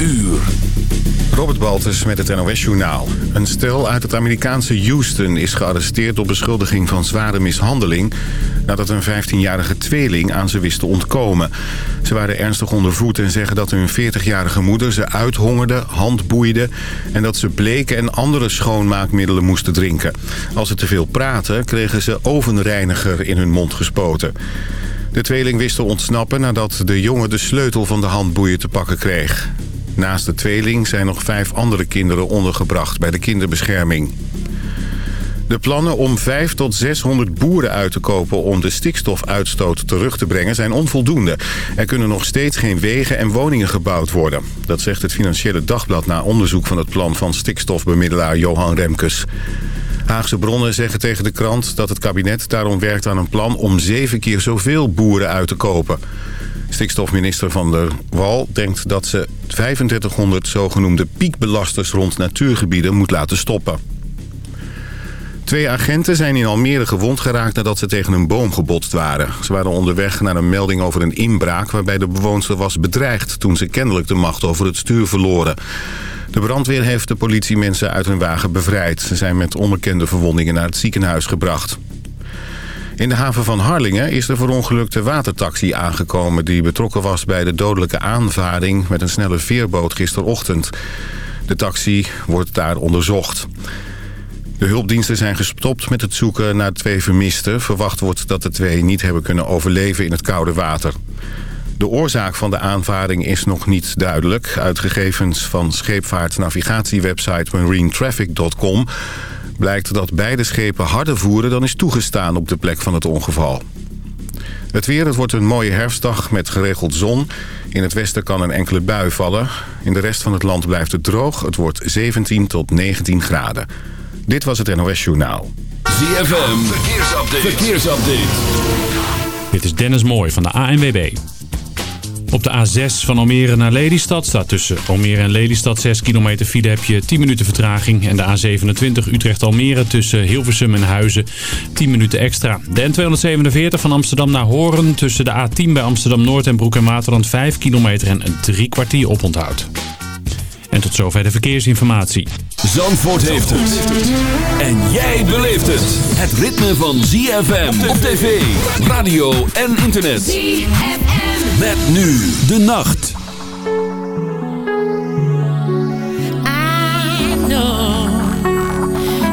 uur. Robert Baltus met het NOS Journaal. Een stel uit het Amerikaanse Houston is gearresteerd op beschuldiging van zware mishandeling... nadat een 15-jarige tweeling aan ze wist te ontkomen. Ze waren ernstig onder voet en zeggen dat hun 40-jarige moeder ze uithongerde, handboeide... en dat ze bleken en andere schoonmaakmiddelen moesten drinken. Als ze te veel praten, kregen ze ovenreiniger in hun mond gespoten. De tweeling wist te ontsnappen nadat de jongen de sleutel van de handboeien te pakken kreeg. Naast de tweeling zijn nog vijf andere kinderen ondergebracht bij de kinderbescherming. De plannen om 5 tot 600 boeren uit te kopen om de stikstofuitstoot terug te brengen zijn onvoldoende. Er kunnen nog steeds geen wegen en woningen gebouwd worden. Dat zegt het Financiële Dagblad na onderzoek van het plan van stikstofbemiddelaar Johan Remkes. Haagse bronnen zeggen tegen de krant dat het kabinet daarom werkt aan een plan om zeven keer zoveel boeren uit te kopen. Stikstofminister Van der Wal denkt dat ze 3500 zogenoemde piekbelasters rond natuurgebieden moet laten stoppen. Twee agenten zijn in Almere gewond geraakt nadat ze tegen een boom gebotst waren. Ze waren onderweg naar een melding over een inbraak waarbij de bewoonster was bedreigd... toen ze kennelijk de macht over het stuur verloren. De brandweer heeft de politiemensen uit hun wagen bevrijd. Ze zijn met onbekende verwondingen naar het ziekenhuis gebracht. In de haven van Harlingen is de verongelukte watertaxi aangekomen... die betrokken was bij de dodelijke aanvaring met een snelle veerboot gisterochtend. De taxi wordt daar onderzocht. De hulpdiensten zijn gestopt met het zoeken naar twee vermisten. Verwacht wordt dat de twee niet hebben kunnen overleven in het koude water. De oorzaak van de aanvaring is nog niet duidelijk. Uit gegevens van scheepvaartnavigatiewebsite marinetraffic.com blijkt dat beide schepen harder voeren dan is toegestaan op de plek van het ongeval. Het weer, het wordt een mooie herfstdag met geregeld zon. In het westen kan een enkele bui vallen. In de rest van het land blijft het droog. Het wordt 17 tot 19 graden. Dit was het NOS Journaal. ZFM, verkeersupdate. verkeersupdate. Dit is Dennis Mooij van de ANWB. Op de A6 van Almere naar Lelystad staat tussen Almere en Lelystad 6 kilometer file heb je 10 minuten vertraging. En de A27 Utrecht-Almere tussen Hilversum en Huizen 10 minuten extra. De N247 van Amsterdam naar Horen tussen de A10 bij Amsterdam-Noord en Broek en Waterland 5 kilometer en een drie kwartier oponthoud. En tot zover de verkeersinformatie. Zandvoort heeft het. En jij beleeft het. Het ritme van ZFM op tv, radio en internet. ZFM. Met nu de nacht. I know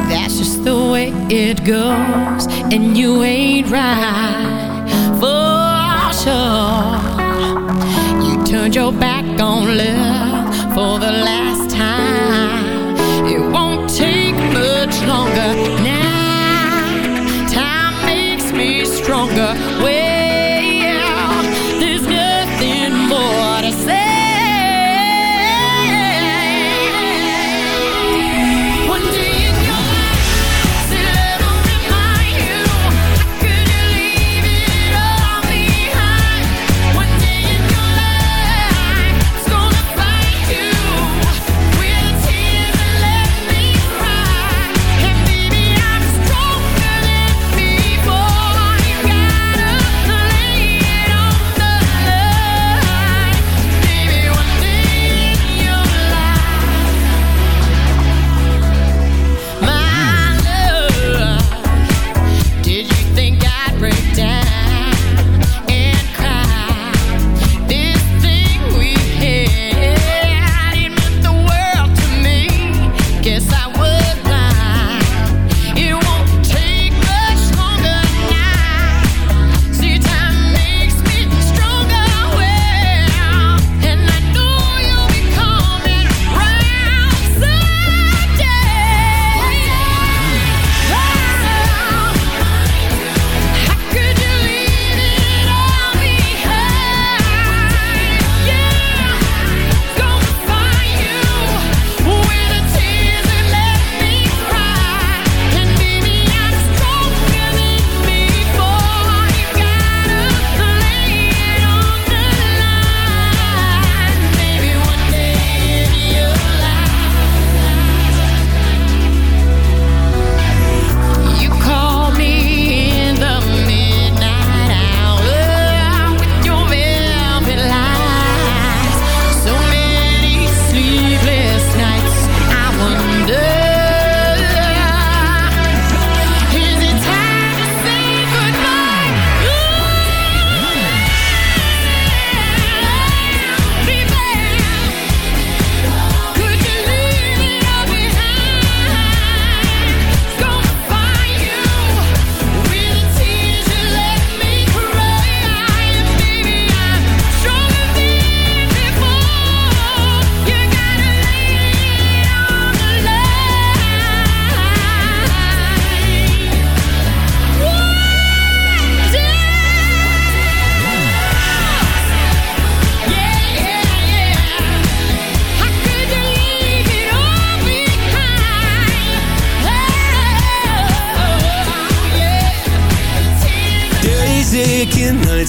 that's just the way it goes. And you ain't right for sure. You turned your back on love for the last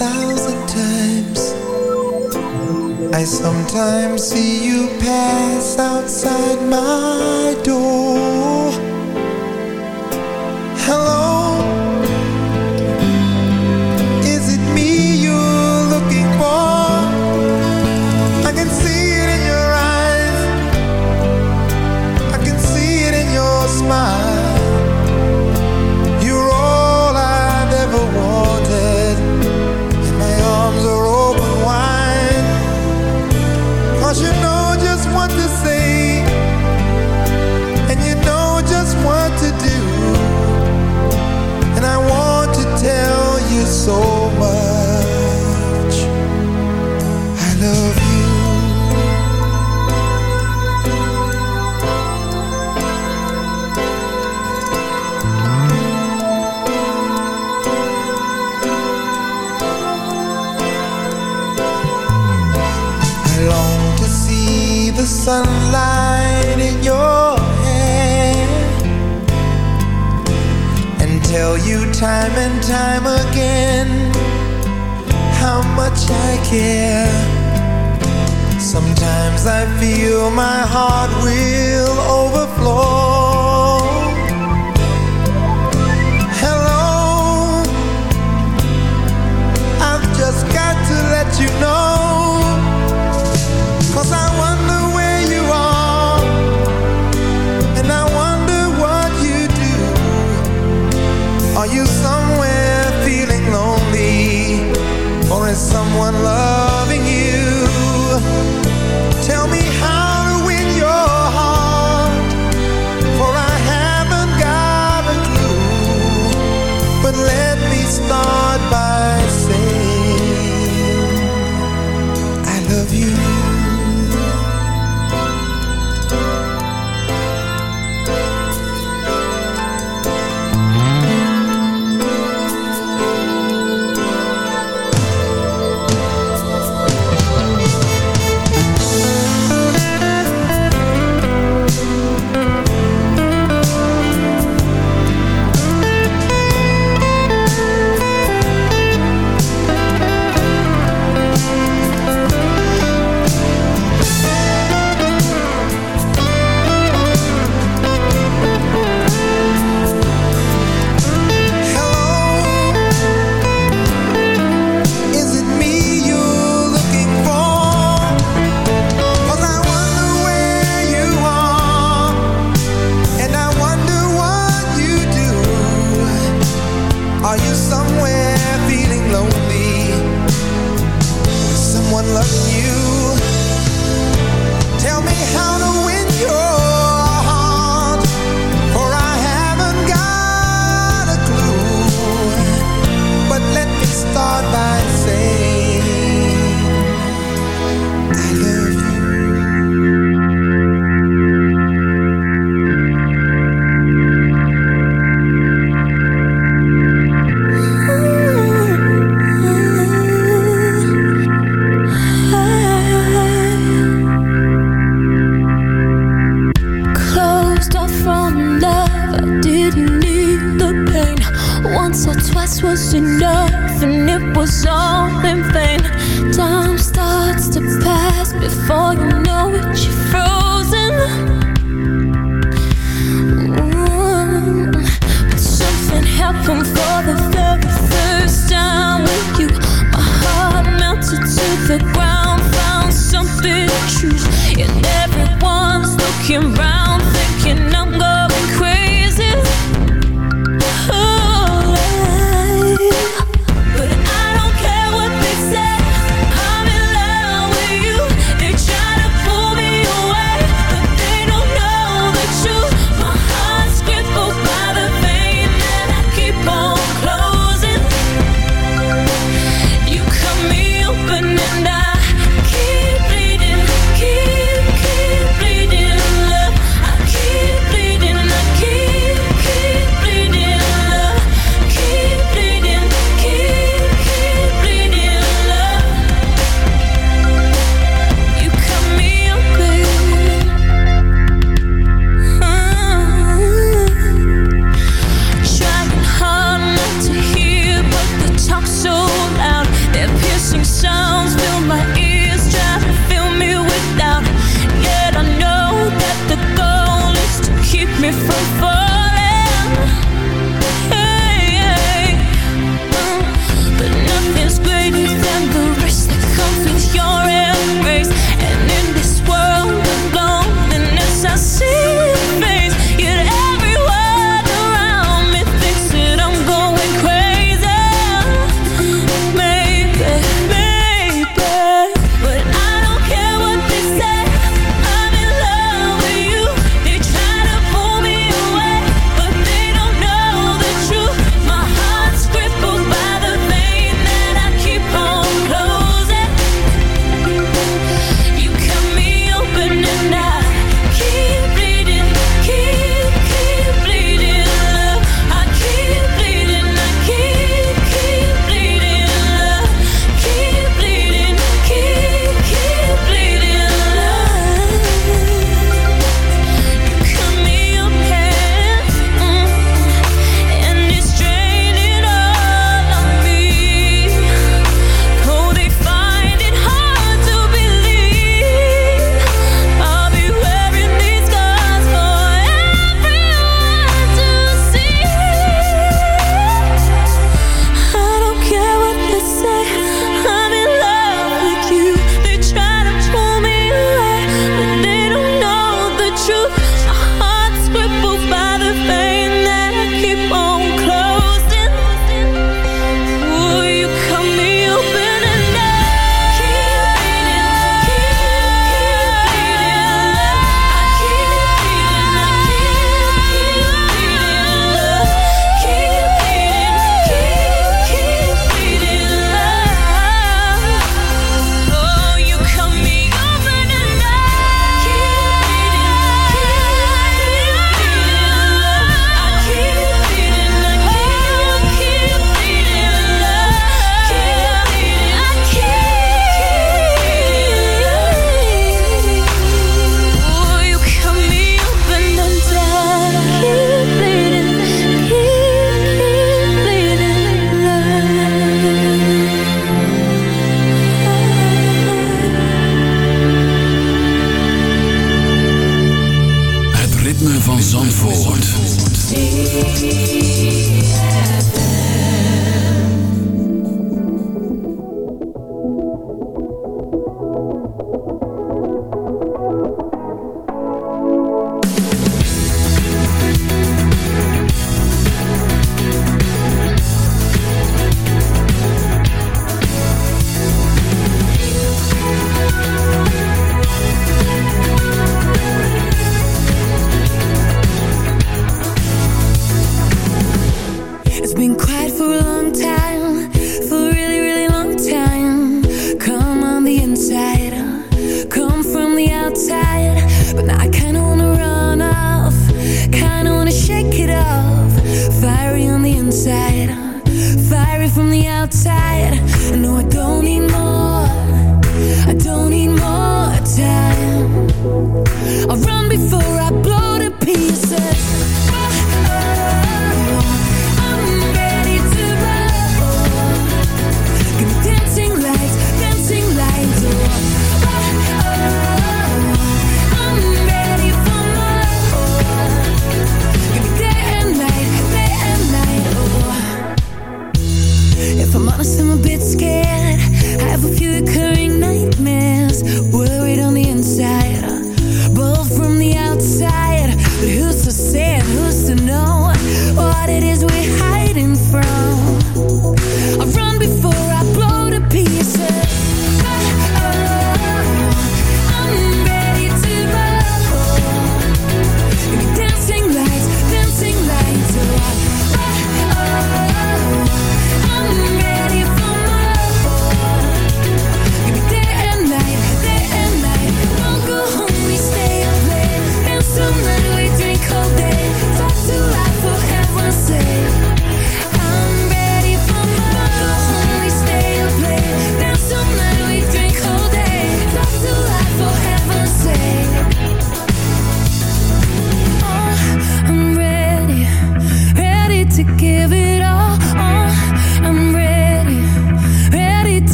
thousand times. I sometimes see you pass outside my door. time and time again how much I care. Sometimes I feel my heart will. Promise I'm a bit scared. I have a few recurring nightmares.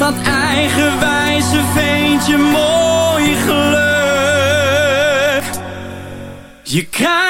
Dat eigenwijze veentje mooi geluk. Je krijgt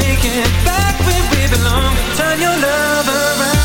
take it back where we belong. Turn your love around.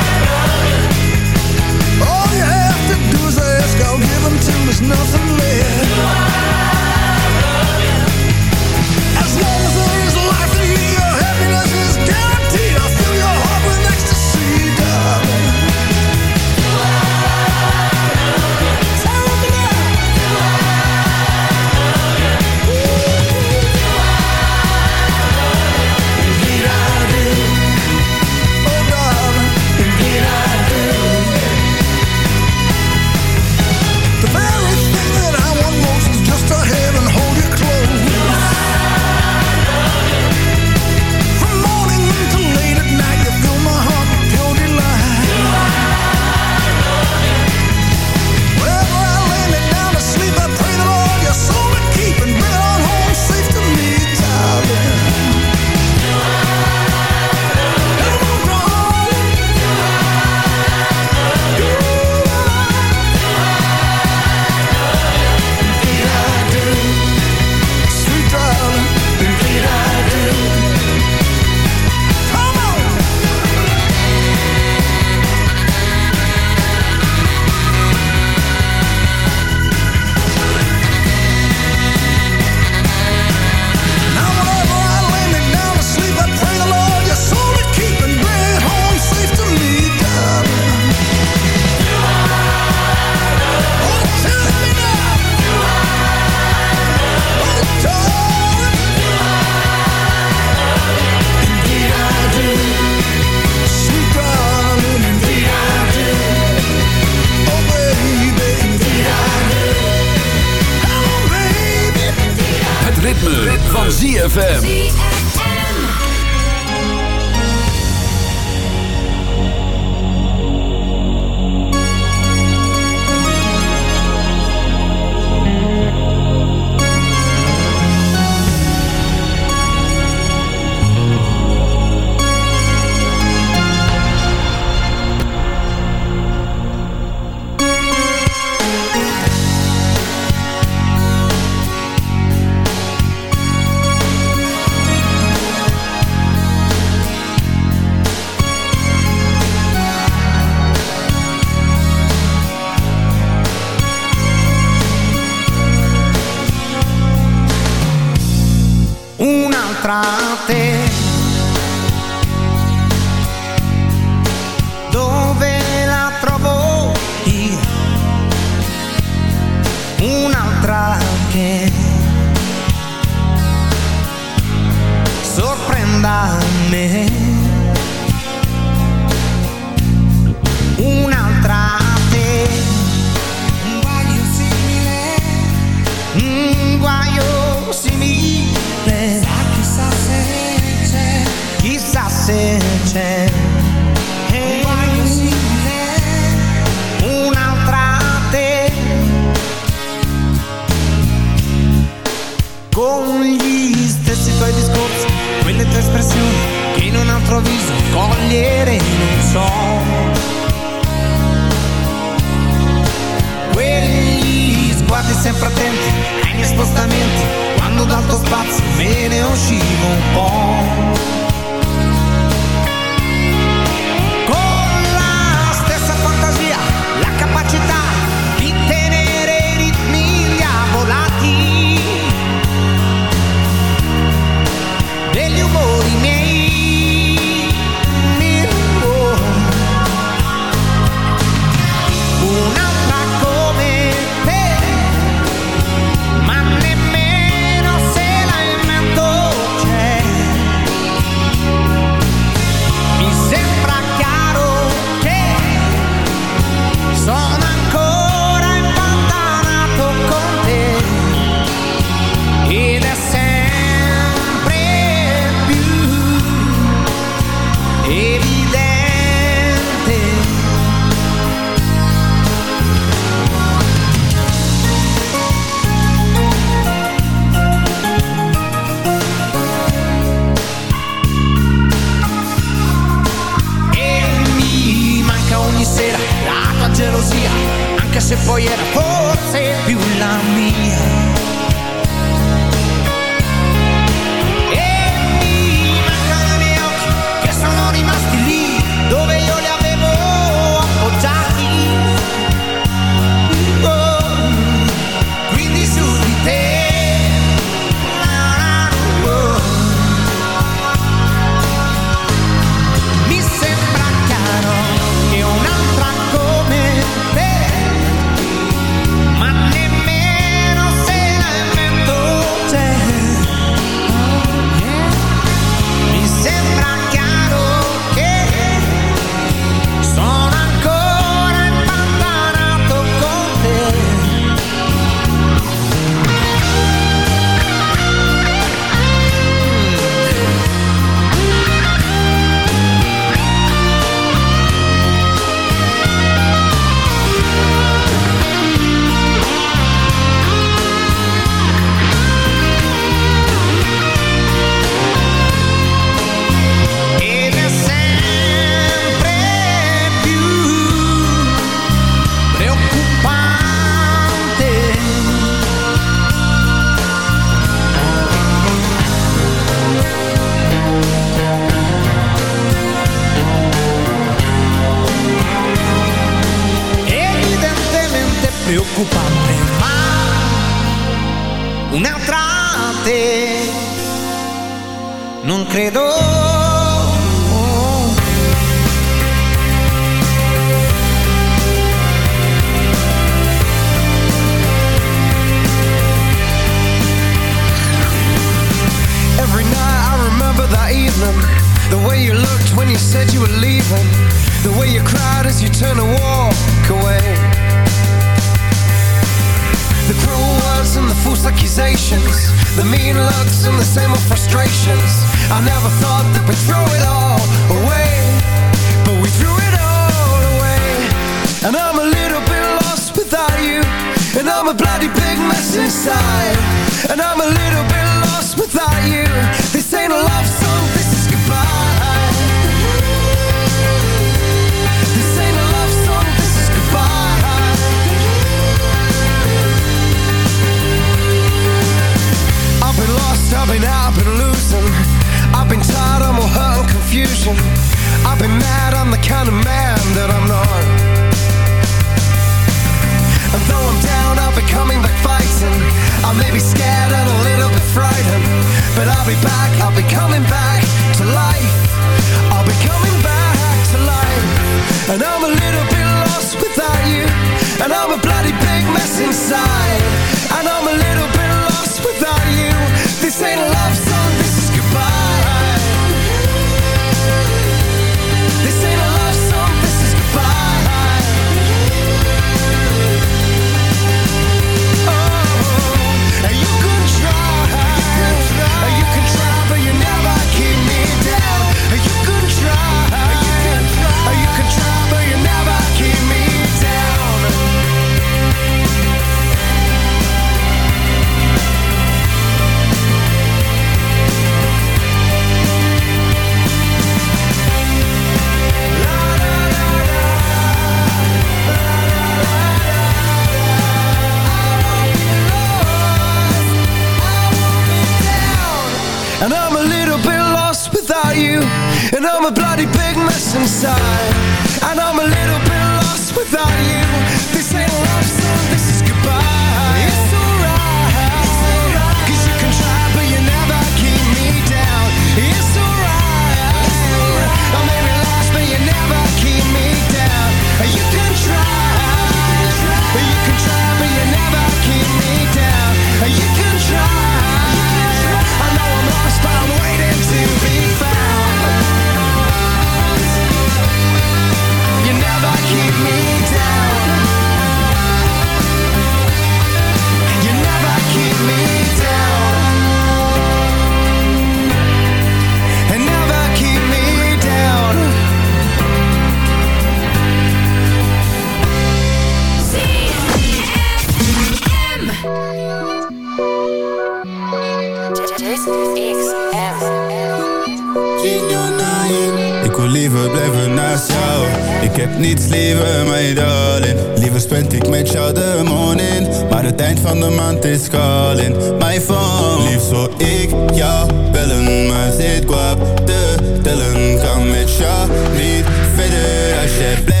leven, mij darling Liever spend ik met jou de morning Maar het eind van de maand is calling. Mijn phone Liefst zou ik jou bellen Maar zit kwaad te tellen. Kan met jou niet verder als je blijft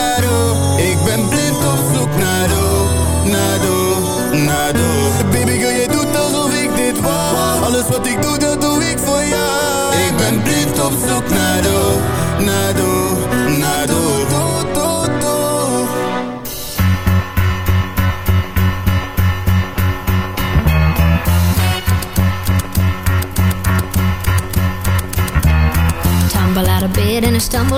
quero.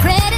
credit